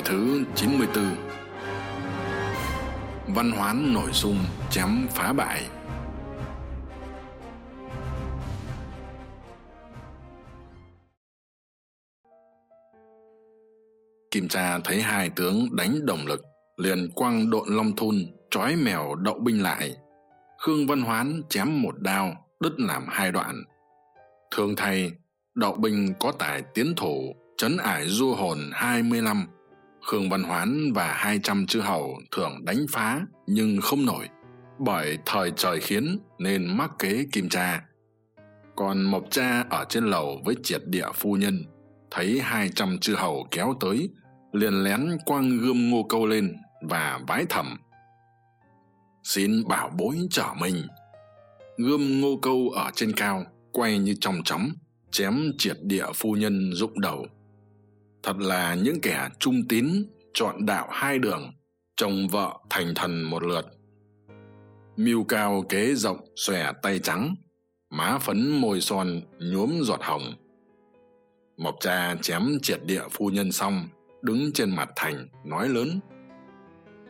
Đời thứ 94 Văn hoán nổi sung chém phá bại Kim Cha thấy hai tướng đánh đồng lực, liền quăng độn long thun, trói mèo đậu binh lại. Khương Văn Hoán chém một đao, đứt làm hai đoạn. Thường thay, đậu binh có tài tiến thủ, chấn ải du hồn hai mươi năm khương văn hoán và hai trăm chư hầu thường đánh phá nhưng không nổi, bởi thời trời khiến nên mắc kế kim cha. Còn mộc cha ở trên lầu với triệt địa phu nhân, thấy hai trăm chư hầu kéo tới, liền lén quăng gươm ngô câu lên và vái thầm. Xin bảo bối trở mình. Gươm ngô câu ở trên cao quay như trong chóng, chém triệt địa phu nhân rụng đầu thật là những kẻ trung tín, chọn đạo hai đường, chồng vợ thành thần một lượt. Mưu cao kế rộng, xòe tay trắng, má phấn môi son, nhuốm giọt hồng. Mộc cha chém triệt địa phu nhân xong, đứng trên mặt thành, nói lớn,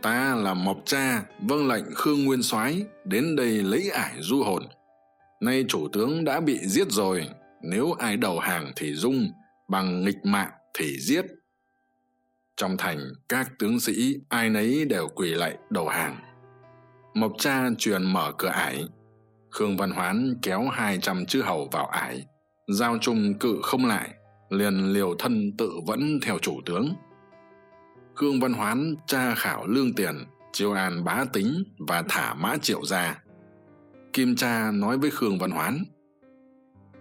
ta là mộc cha vâng lệnh khương nguyên soái, đến đây lấy ải du hồn. Nay chủ tướng đã bị giết rồi, nếu ai đầu hàng thì dung, bằng nghịch mạng thì giết. Trong thành, các tướng sĩ ai nấy đều quỳ lạy đầu hàng. Mộc cha truyền mở cửa ải. Khương văn hoán kéo hai trăm chư hầu vào ải, giao trung cự không lại, liền liều thân tự vẫn theo chủ tướng. Khương văn hoán tra khảo lương tiền, chiêu an bá tính và thả mã triệu ra. Kim cha nói với khương văn hoán,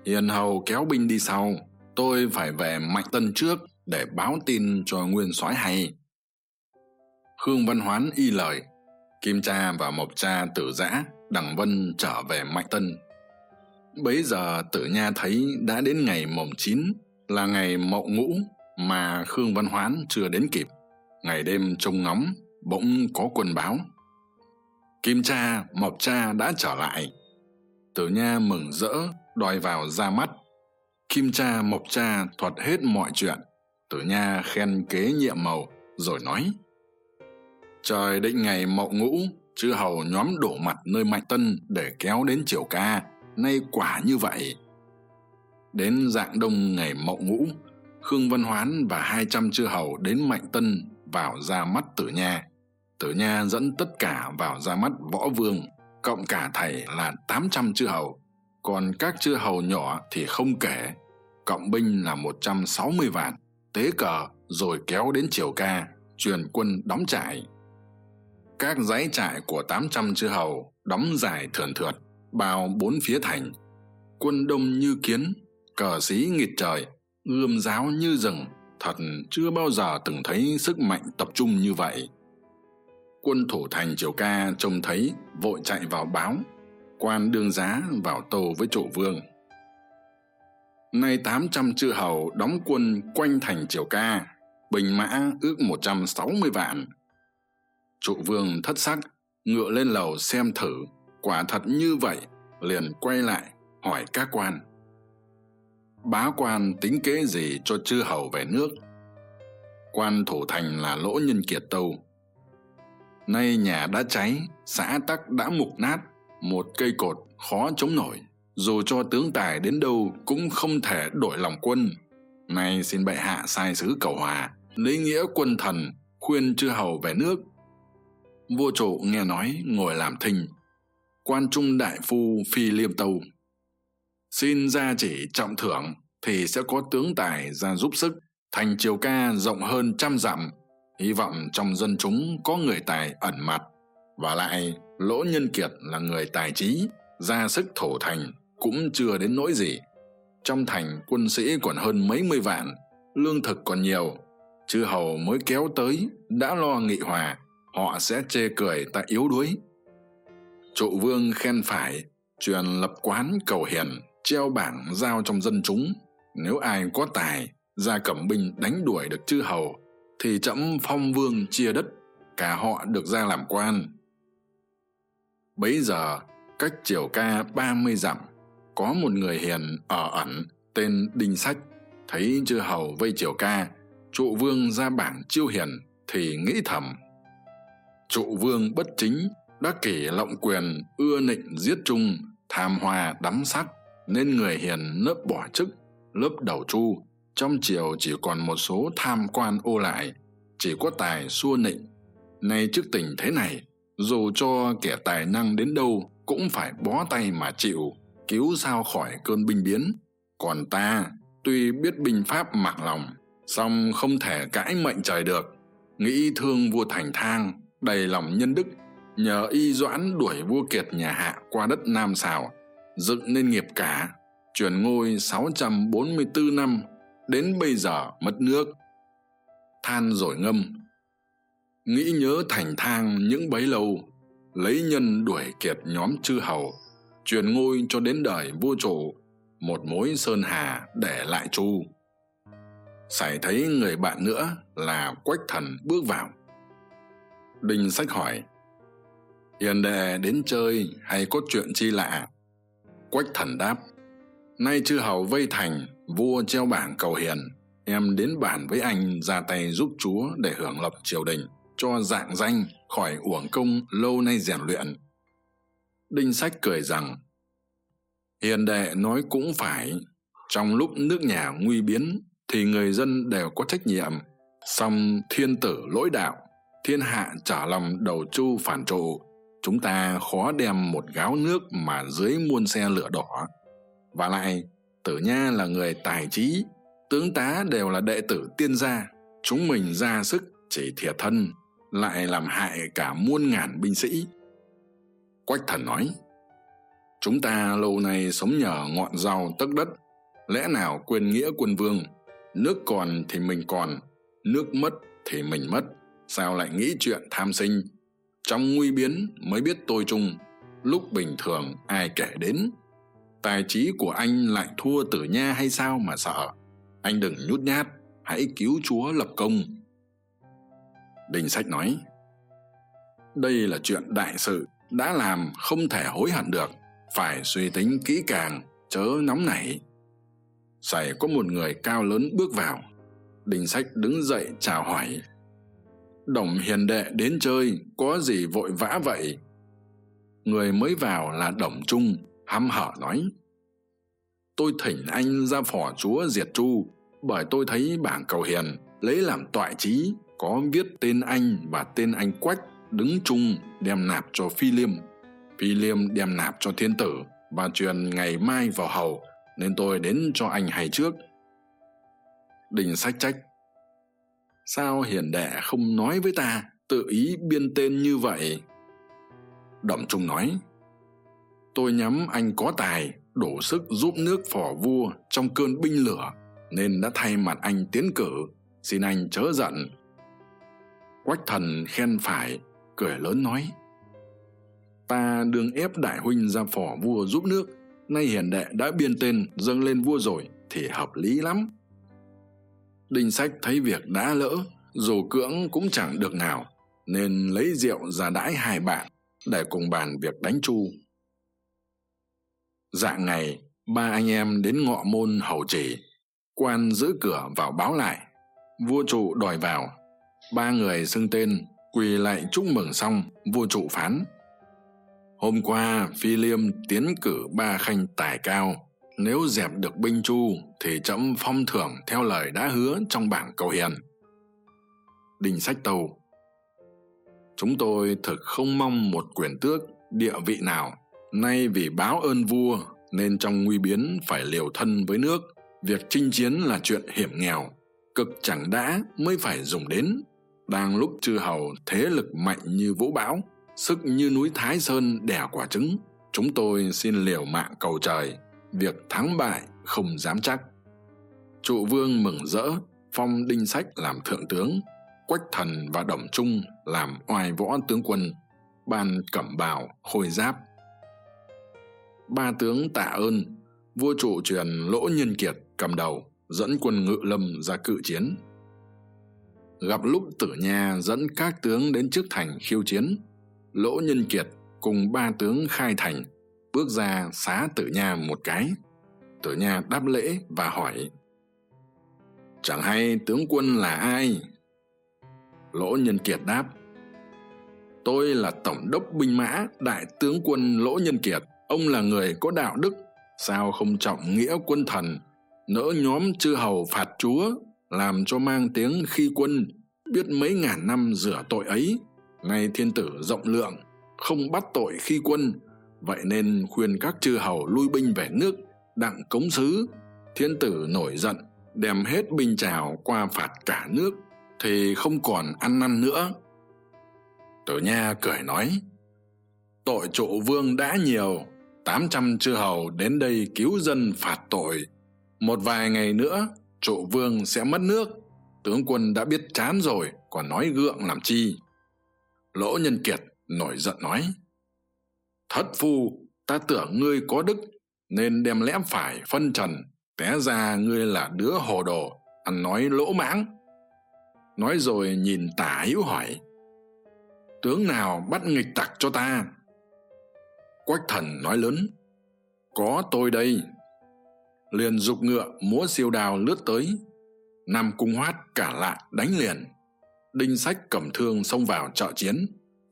hiền hầu kéo binh đi sau tôi phải về mạnh tân trước để báo tin cho nguyên soái hay. Khương văn hoán y lời. Kim cha và mộc cha tử giã đằng vân trở về mạnh tân. Bấy giờ tử nha thấy đã đến ngày mồng chín, là ngày mậu ngũ mà khương văn hoán chưa đến kịp. Ngày đêm trông ngóng, bỗng có quân báo. Kim cha, mộc cha đã trở lại. Tử nha mừng rỡ, đòi vào ra mắt kim cha, mộc cha thuật hết mọi chuyện. Tử nha khen kế nhiệm màu rồi nói, trời định ngày mậu ngũ, chư hầu nhóm đổ mặt nơi mạnh tân để kéo đến triều ca. Nay quả như vậy. Đến dạng đông ngày mậu ngũ, khương văn hoán và hai trăm chư hầu đến mạnh tân vào ra mắt tử nha. Tử nha dẫn tất cả vào ra mắt võ vương, cộng cả thầy là tám trăm chư hầu còn các chư hầu nhỏ thì không kể. Cộng binh là một trăm sáu mươi vạn. Tế cờ rồi kéo đến triều ca, truyền quân đóng trại. Các dãy trại của tám trăm chư hầu đóng dài thườn thượt, bao bốn phía thành. Quân đông như kiến, cờ xí nghịt trời, ươm giáo như rừng. Thật chưa bao giờ từng thấy sức mạnh tập trung như vậy. Quân thủ thành triều ca trông thấy, vội chạy vào báo quan đương giá vào tâu với trụ vương. Nay tám trăm chư hầu đóng quân quanh thành triều ca, bình mã ước một trăm sáu mươi vạn. Trụ vương thất sắc, ngựa lên lầu xem thử, quả thật như vậy, liền quay lại, hỏi các quan. Bá quan tính kế gì cho chư hầu về nước? Quan thủ thành là lỗ nhân kiệt tâu. Nay nhà đã cháy, xã tắc đã mục nát một cây cột khó chống nổi, dù cho tướng tài đến đâu cũng không thể đổi lòng quân. Nay xin bệ hạ sai sứ cầu hòa, lấy nghĩa quân thần, khuyên chư hầu về nước. Vua trụ nghe nói, ngồi làm thinh. Quan trung đại phu phi liêm tâu, xin ra chỉ trọng thưởng thì sẽ có tướng tài ra giúp sức. Thành triều ca rộng hơn trăm dặm, hy vọng trong dân chúng có người tài ẩn mặt. Và lại lỗ nhân kiệt là người tài trí, ra sức thổ thành cũng chưa đến nỗi gì. Trong thành quân sĩ còn hơn mấy mươi vạn, lương thực còn nhiều, chư hầu mới kéo tới đã lo nghị hòa, họ sẽ chê cười ta yếu đuối. Trụ vương khen phải, truyền lập quán cầu hiền, treo bảng giao trong dân chúng. Nếu ai có tài, ra cẩm binh đánh đuổi được chư hầu, thì trẫm phong vương chia đất, cả họ được ra làm quan bấy giờ, cách triều ca ba mươi dặm, có một người hiền ở ẩn tên đinh sách. Thấy chư hầu vây triều ca, trụ vương ra bảng chiêu hiền thì nghĩ thầm. Trụ vương bất chính đã kỷ lộng quyền ưa nịnh giết trung tham hoa đắm sắc, nên người hiền nớp bỏ chức, lớp đầu chu trong triều chỉ còn một số tham quan ô lại, chỉ có tài xua nịnh. Nay trước tình thế này dù cho kẻ tài năng đến đâu, cũng phải bó tay mà chịu, cứu sao khỏi cơn binh biến. Còn ta, tuy biết binh pháp mặc lòng, song không thể cãi mệnh trời được. Nghĩ thương vua thành thang, đầy lòng nhân đức, nhờ y doãn đuổi vua kiệt nhà hạ qua đất nam sào, dựng nên nghiệp cả truyền ngôi sáu trăm bốn mươi bốn năm, đến bây giờ mất nước. Than rồi ngâm nghĩ nhớ thành thang những bấy lâu, lấy nhân đuổi kiệt nhóm chư hầu, truyền ngôi cho đến đời vua chủ, một mối sơn hà để lại chu. Sải thấy người bạn nữa là quách thần bước vào. Đinh sách hỏi hiền đệ đến chơi hay có chuyện chi lạ? Quách thần đáp, nay chư hầu vây thành, vua treo bảng cầu hiền, em đến bản với anh ra tay giúp chúa để hưởng lập triều đình cho dạng danh khỏi uổng công lâu nay rèn luyện. Đinh sách cười rằng, hiền đệ nói cũng phải, trong lúc nước nhà nguy biến thì người dân đều có trách nhiệm. Song thiên tử lỗi đạo, thiên hạ trả lòng đầu chu phản trụ, chúng ta khó đem một gáo nước mà dưới muôn xe lửa đỏ. Và lại, tử nha là người tài trí, tướng tá đều là đệ tử tiên gia, chúng mình ra sức chỉ thiệt thân lại làm hại cả muôn ngàn binh sĩ. Quách thần nói, chúng ta lâu nay sống nhờ ngọn rau tấc đất, lẽ nào quên nghĩa quân vương? Nước còn thì mình còn, nước mất thì mình mất. Sao lại nghĩ chuyện tham sinh? Trong nguy biến mới biết tôi chung, lúc bình thường ai kể đến? Tài trí của anh lại thua tử nha hay sao mà sợ? Anh đừng nhút nhát, hãy cứu chúa lập công đinh sách nói, đây là chuyện đại sự, đã làm không thể hối hận được, phải suy tính kỹ càng, chớ nóng nảy. Sảy có một người cao lớn bước vào. Đinh sách đứng dậy chào hỏi, đồng hiền đệ đến chơi, có gì vội vã vậy? Người mới vào là đồng trung, hăm hở nói, tôi thỉnh anh ra phò chúa diệt chu, bởi tôi thấy bảng cầu hiền, lấy làm toại trí có viết tên anh và tên anh quách đứng chung đem nạp cho phi liêm. Phi liêm đem nạp cho thiên tử và truyền ngày mai vào hầu, nên tôi đến cho anh hay trước. Đình sách trách. Sao hiền đệ không nói với ta tự ý biên tên như vậy? Đổng trung nói, tôi nhắm anh có tài, đủ sức giúp nước phò vua trong cơn binh lửa, nên đã thay mặt anh tiến cử. Xin anh chớ giận quách thần khen phải, cười lớn nói, ta đương ép đại huynh ra phò vua giúp nước, nay hiền đệ đã biên tên dâng lên vua rồi thì hợp lý lắm. Đinh sách thấy việc đã lỡ, dù cưỡng cũng chẳng được nào, nên lấy rượu ra đãi hai bạn để cùng bàn việc đánh chu. Dạng ngày, ba anh em đến ngọ môn hầu chỉ quan giữ cửa vào báo lại. Vua trụ đòi vào ba người xưng tên, quỳ lại chúc mừng xong, vua trụ phán. Hôm qua, phi liêm tiến cử ba khanh tài cao. Nếu dẹp được binh chu, thì trẫm phong thưởng theo lời đã hứa trong bảng cầu hiền. Đinh sách tâu. Chúng tôi thực không mong một quyền tước địa vị nào. Nay vì báo ơn vua, nên trong nguy biến phải liều thân với nước. Việc chinh chiến là chuyện hiểm nghèo, cực chẳng đã mới phải dùng đến đang lúc chư hầu thế lực mạnh như vũ bão, sức như núi thái sơn đẻ quả trứng. Chúng tôi xin liều mạng cầu trời, việc thắng bại không dám chắc. Trụ vương mừng rỡ, phong đinh sách làm thượng tướng, quách thần và đồng trung làm oai võ tướng quân, ban cẩm bào khôi giáp. Ba tướng tạ ơn, vua trụ truyền lỗ nhân kiệt cầm đầu, dẫn quân ngự lâm ra cự chiến gặp lúc tử nha dẫn các tướng đến trước thành khiêu chiến. Lỗ nhân kiệt cùng ba tướng khai thành, bước ra xá tử nha một cái. Tử nha đáp lễ và hỏi, chẳng hay tướng quân là ai? Lỗ nhân kiệt đáp, tôi là tổng đốc binh mã đại tướng quân lỗ nhân kiệt. Ông là người có đạo đức. Sao không trọng nghĩa quân thần, nỡ nhóm chư hầu phạt chúa làm cho mang tiếng khi quân biết mấy ngàn năm rửa tội ấy. Nay thiên tử rộng lượng, không bắt tội khi quân. Vậy nên khuyên các chư hầu lui binh về nước, đặng cống sứ. Thiên tử nổi giận, đem hết binh trào qua phạt cả nước, thì không còn ăn năn nữa. Tử nha cười nói, tội trụ vương đã nhiều, tám trăm chư hầu đến đây cứu dân phạt tội. Một vài ngày nữa trụ vương sẽ mất nước. Tướng quân đã biết chán rồi, còn nói gượng làm chi? Lỗ nhân kiệt nổi giận nói, thất phu, ta tưởng ngươi có đức, nên đem lẽ phải phân trần, té ra ngươi là đứa hồ đồ, ăn nói lỗ mãng. Nói rồi nhìn tả hữu hỏi, tướng nào bắt nghịch tặc cho ta? Quách thần nói lớn, có tôi đây liền g ngựa múa siêu đào lướt tới. Nam cung hoát cả lạ đánh liền. Đinh sách cầm thương xông vào trợ chiến.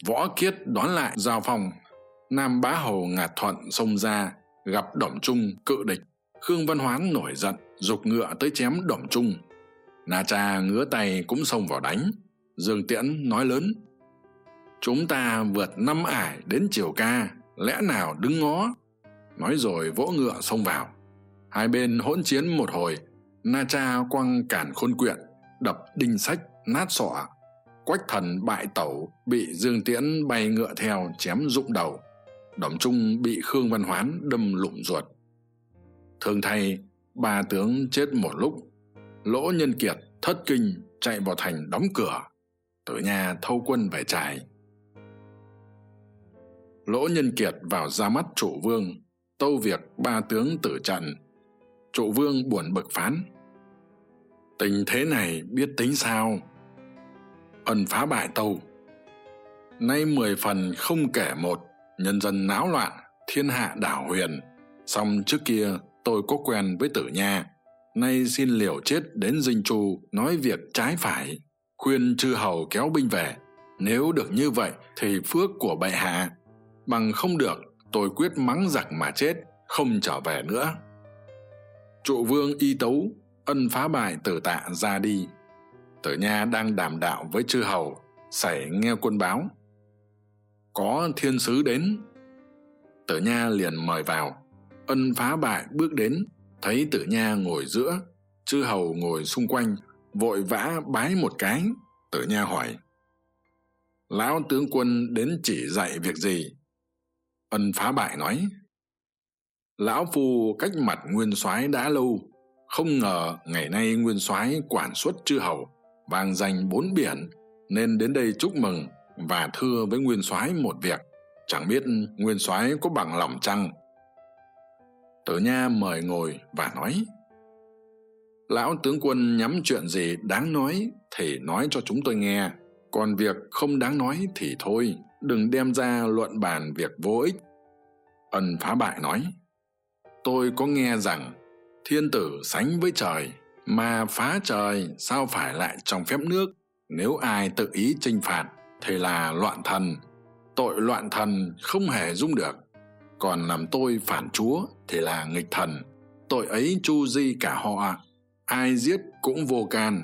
Võ kiết đón lại giao phong. Nam bá hầu ngạt thuận xông ra, gặp đổng trung cự địch. Khương văn hoán nổi giận g ngựa tới chém đổng trung. Na cha ngứa tay cũng xông vào đánh. Dương tiễn nói lớn, chúng ta vượt năm ải đến triều ca, lẽ nào đứng ngó? Nói rồi vỗ ngựa xông vào hai bên hỗn chiến một hồi, na cha quăng cản khôn quyện, đập đinh sách, nát sọ. Quách thần bại tẩu, bị dương tiễn bay ngựa theo chém rụng đầu. Đồng trung bị khương văn hoán đâm lụng ruột. Thương thay, ba tướng chết một lúc. Lỗ nhân kiệt thất kinh chạy vào thành đóng cửa. Tử nhà thâu quân về trại. Lỗ nhân kiệt vào ra mắt chủ vương. Tâu việc ba tướng tử trận trụ vương buồn bực phán. Tình thế này biết tính sao? Ân phá bại tâu. Nay mười phần không kể một, nhân dân náo loạn, thiên hạ đảo huyền. Song trước kia tôi có quen với tử nha. Nay xin liều chết đến dinh chu nói việc trái phải, khuyên chư hầu kéo binh về. Nếu được như vậy thì phước của bệ hạ. Bằng không được, tôi quyết mắng giặc mà chết, không trở về nữa trụ vương y tấu, ân phá bại tử tạ ra đi. Tử nha đang đàm đạo với chư hầu, sảy nghe quân báo. Có thiên sứ đến. Tử nha liền mời vào. Ân phá bại bước đến, thấy tử nha ngồi giữa, chư hầu ngồi xung quanh, vội vã bái một cái. Tử nha hỏi, lão tướng quân đến chỉ dạy việc gì? Ân phá bại nói lão phu cách mặt nguyên soái đã lâu. Không ngờ ngày nay nguyên soái quản xuất chư hầu, vang danh bốn biển, nên đến đây chúc mừng và thưa với nguyên soái một việc. Chẳng biết nguyên soái có bằng lòng chăng? Tử nha mời ngồi và nói, lão tướng quân nhắm chuyện gì đáng nói thì nói cho chúng tôi nghe. Còn việc không đáng nói thì thôi, đừng đem ra luận bàn việc vô ích. Ân phá bại nói tôi có nghe rằng thiên tử sánh với trời mà phá trời sao phải lại trong phép nước? Nếu ai tự ý chinh phạt thì là loạn thần. Tội loạn thần không hề dung được. Còn làm tôi phản chúa thì là nghịch thần. Tội ấy chu di cả họ. Ai giết cũng vô can.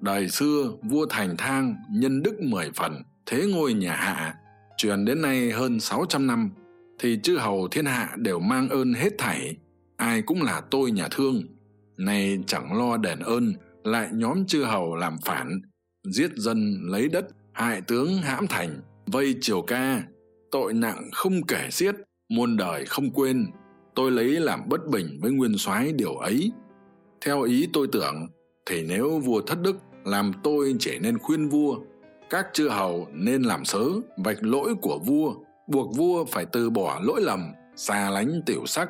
Đời xưa vua thành thang nhân đức mười phần, thế ngôi nhà hạ, truyền đến nay hơn sáu trăm năm, thì chư hầu thiên hạ đều mang ơn hết thảy ai cũng là tôi nhà thương. Nay chẳng lo đền ơn, lại nhóm chư hầu làm phản, giết dân lấy đất, hại tướng hãm thành, vây triều ca. Tội nặng không kể xiết, muôn đời không quên. Tôi lấy làm bất bình với nguyên soái điều ấy. Theo ý tôi tưởng, thì nếu vua thất đức, làm tôi chỉ nên khuyên vua. Các chư hầu nên làm sớ, vạch lỗi của vua, buộc vua phải từ bỏ lỗi lầm, xa lánh tiểu sắc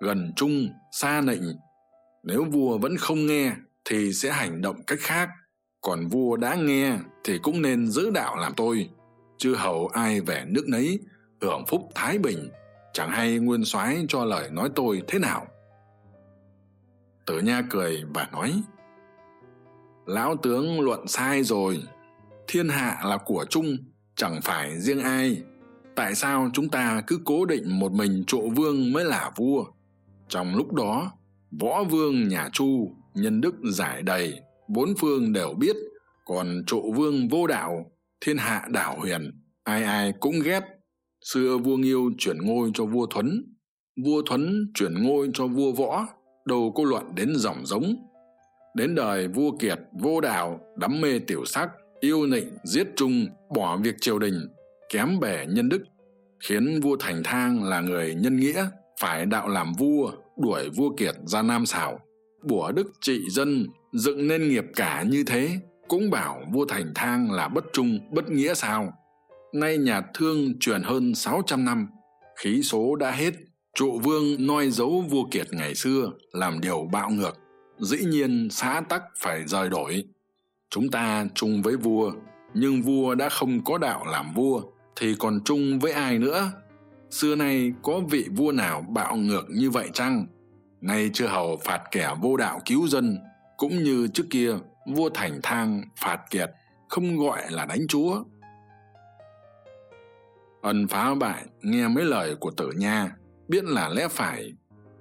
gần trung xa nịnh. Nếu vua vẫn không nghe thì sẽ hành động cách khác, còn vua đã nghe thì cũng nên giữ đạo làm tôi. Chứ hầu ai về nước nấy, hưởng phúc thái bình, chẳng hay nguyên soái cho lời nói tôi thế nào? Tử nha cười và nói, lão tướng luận sai rồi. Thiên hạ là của chung, chẳng phải riêng ai. Tại sao chúng ta cứ cố định một mình trụ vương mới là vua? Trong lúc đó, võ vương nhà chu, nhân đức giải đầy, bốn phương đều biết, còn trụ vương vô đạo, thiên hạ đảo huyền, ai ai cũng ghét. Xưa vua nghiêu chuyển ngôi cho vua thuấn vua thuấn chuyển ngôi cho vua võ, đâu có luận đến dòng giống. Đến đời vua kiệt vô đạo, đắm mê tiểu sắc, yêu nịnh, giết trung bỏ việc triều đình, kém bể nhân đức, khiến vua thành thang là người nhân nghĩa phải đạo làm vua, đuổi vua kiệt ra nam xảo bủa đức trị dân, dựng nên nghiệp cả như thế, cũng bảo vua thành thang là bất trung, bất nghĩa sao? Nay nhà thương truyền hơn sáu trăm năm, khí số đã hết. Trụ vương noi dấu vua kiệt ngày xưa, làm điều bạo ngược. Dĩ nhiên xã tắc phải rời đổi. Chúng ta chung với vua, nhưng vua đã không có đạo làm vua, thì còn chung với ai nữa? Xưa nay có vị vua nào bạo ngược như vậy chăng? Nay chưa hầu phạt kẻ vô đạo cứu dân, cũng như trước kia vua thành thang phạt kiệt, không gọi là đánh chúa. Ân phá bại, nghe mấy lời của tử nha, biết là lẽ phải,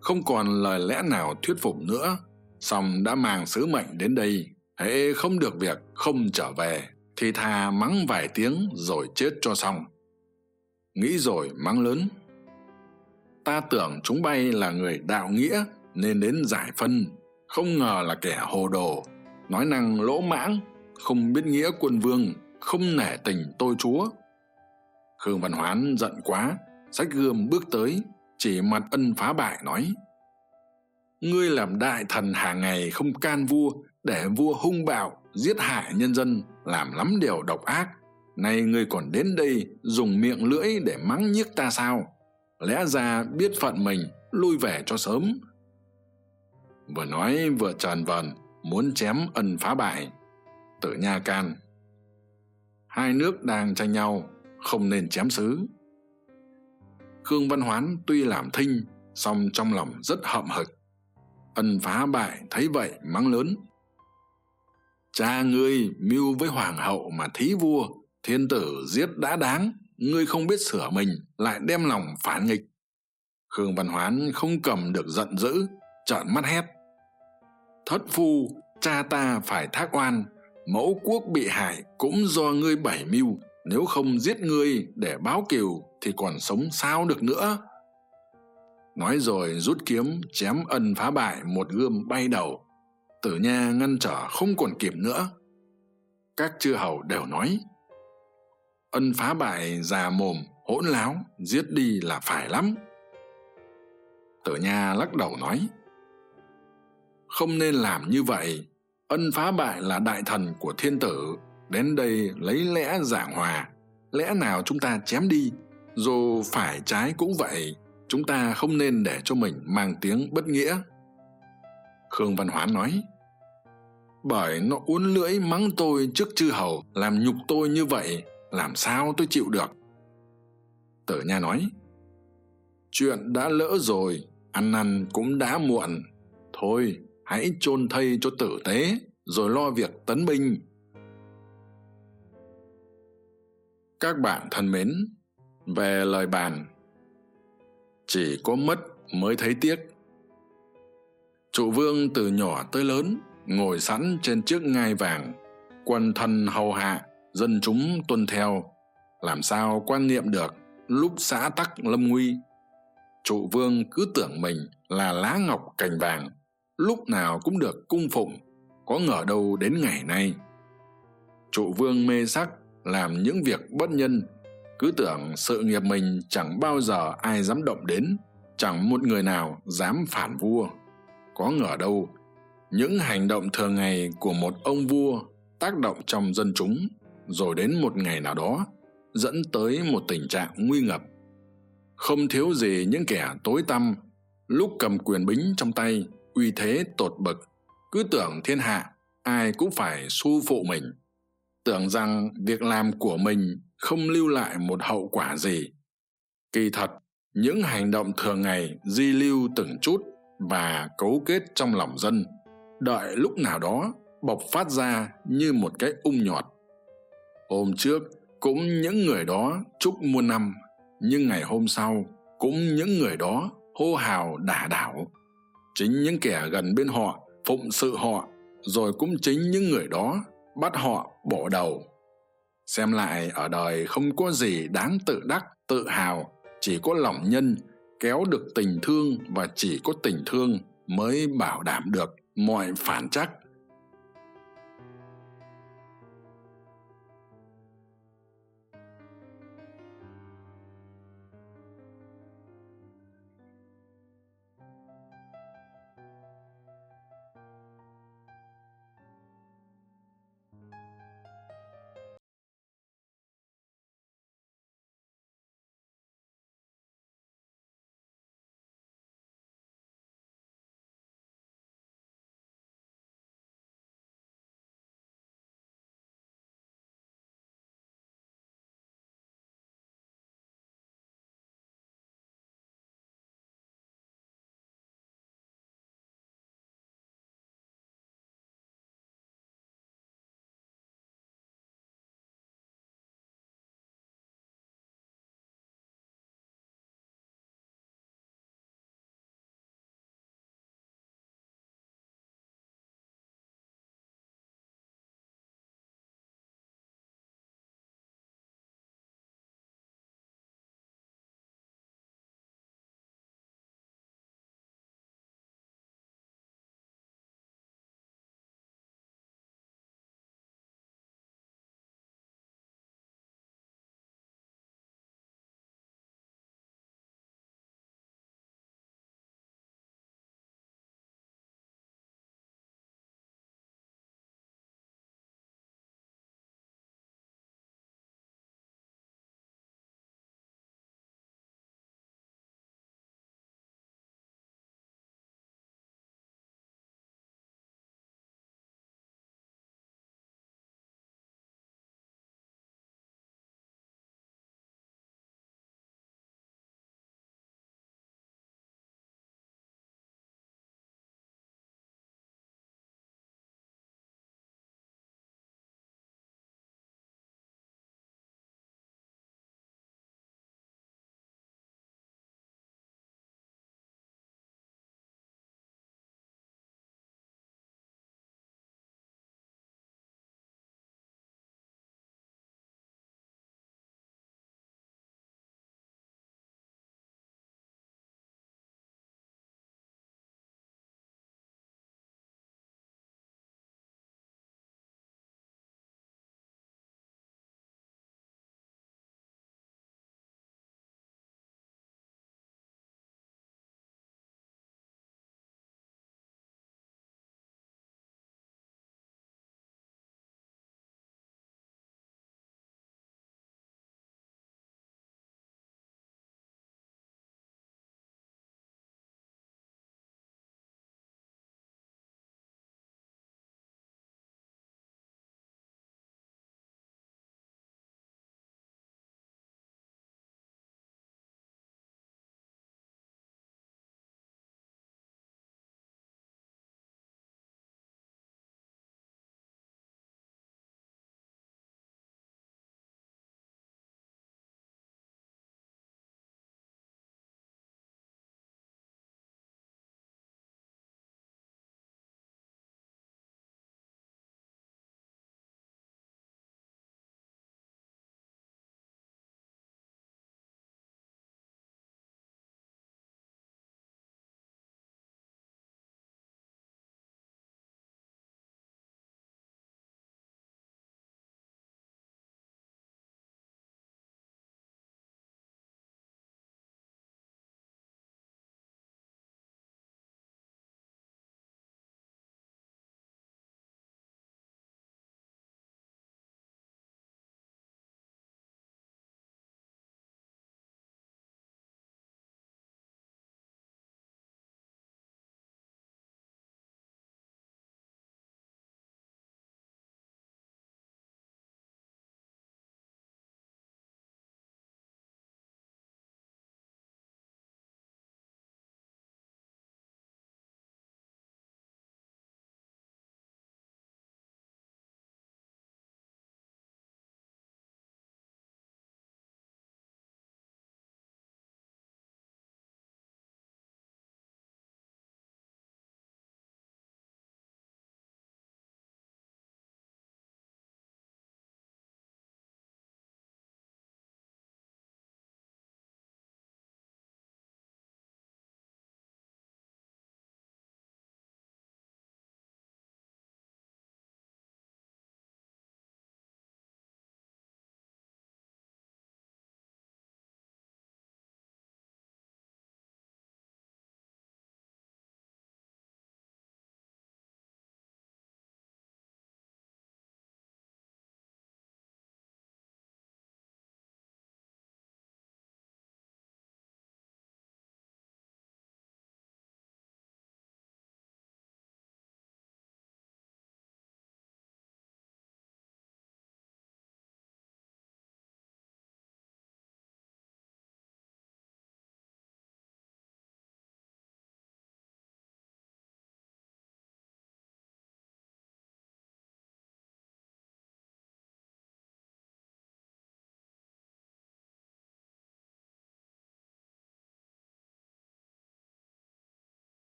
không còn lời lẽ nào thuyết phục nữa song đã mang sứ mệnh đến đây, hễ không được việc, không trở về, thì thà mắng vài tiếng rồi chết cho xong nghĩ rồi mắng lớn. Ta tưởng chúng bay là người đạo nghĩa, nên đến giải phân. Không ngờ là kẻ hồ đồ. Nói năng lỗ mãng, không biết nghĩa quân vương, không nể tình tôi chúa. Khương văn hoán giận quá, sách gươm bước tới, chỉ mặt ân phá bại, nói. Ngươi làm đại thần hàng ngày không can vua, để vua hung bạo, giết hại nhân dân, làm lắm điều độc ác nay ngươi còn đến đây dùng miệng lưỡi để mắng nhiếc ta sao? Lẽ ra biết phận mình, lui về cho sớm. Vừa nói, vừa trần vần, muốn chém ân phá bại. Tử nha can, hai nước đang tranh nhau, không nên chém xứ. Khương văn hoán tuy làm thinh, song trong lòng rất hậm hực. Ân phá bại, thấy vậy, mắng lớn. Cha ngươi mưu với hoàng hậu mà thí vua thiên tử giết đã đáng, ngươi không biết sửa mình, lại đem lòng phản nghịch. Khương văn hoán không cầm được giận dữ, trợn mắt hét. Thất phu, cha ta phải thác oan, mẫu quốc bị hại cũng do ngươi bảy mưu, nếu không giết ngươi để báo kiều thì còn sống sao được nữa. Nói rồi rút kiếm, chém ân phá bại một gươm bay đầu. Tử nha ngăn trở không còn kịp nữa. Các chư hầu đều nói ân phá bại già mồm, hỗn láo, giết đi là phải lắm. Tử nha lắc đầu nói, không nên làm như vậy. Ân phá bại là đại thần của thiên tử. Đến đây lấy lẽ giảng hòa. Lẽ nào chúng ta chém đi? Dù phải trái cũng vậy. Chúng ta không nên để cho mình mang tiếng bất nghĩa. Khương văn hoán nói, bởi nó uốn lưỡi mắng tôi trước chư hầu, làm nhục tôi như vậy làm sao tôi chịu được? Tử nha nói, chuyện đã lỡ rồi, ăn năn cũng đã muộn. Thôi, hãy chôn thây cho tử tế, rồi lo việc tấn binh. Các bạn thân mến, về lời bàn. Chỉ có mất mới thấy tiếc. Trụ vương từ nhỏ tới lớn, ngồi sẵn trên chiếc ngai vàng, quần thần hầu hạ dân chúng tuân theo. Làm sao quan niệm được lúc xã tắc lâm nguy? Trụ vương cứ tưởng mình là lá ngọc cành vàng, lúc nào cũng được cung phụng, có ngờ đâu đến ngày nay. Trụ vương mê sắc, làm những việc bất nhân, cứ tưởng sự nghiệp mình chẳng bao giờ ai dám động đến, chẳng một người nào dám phản vua. Có ngờ đâu, những hành động thường ngày của một ông vua tác động trong dân chúng rồi đến một ngày nào đó, dẫn tới một tình trạng nguy ngập. Không thiếu gì những kẻ tối tăm, lúc cầm quyền bính trong tay, uy thế tột bậc cứ tưởng thiên hạ, ai cũng phải su phụ mình. Tưởng rằng việc làm của mình không lưu lại một hậu quả gì. Kỳ thật, những hành động thường ngày di lưu từng chút và cấu kết trong lòng dân, đợi lúc nào đó bộc phát ra như một cái ung nhọt hôm trước cũng những người đó chúc muôn năm, nhưng ngày hôm sau cũng những người đó hô hào đả đảo. Chính những kẻ gần bên họ phụng sự họ, rồi cũng chính những người đó bắt họ bỏ đầu. Xem lại ở đời không có gì đáng tự đắc, tự hào, chỉ có lòng nhân kéo được tình thương và chỉ có tình thương mới bảo đảm được mọi phản trắc.